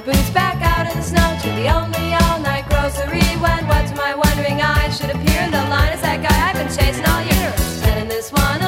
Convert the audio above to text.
the boots back out in the snow to the only all-night grocery. When what to my wondering eyes should appear in the line is that guy I've been chasing all year. And in this one.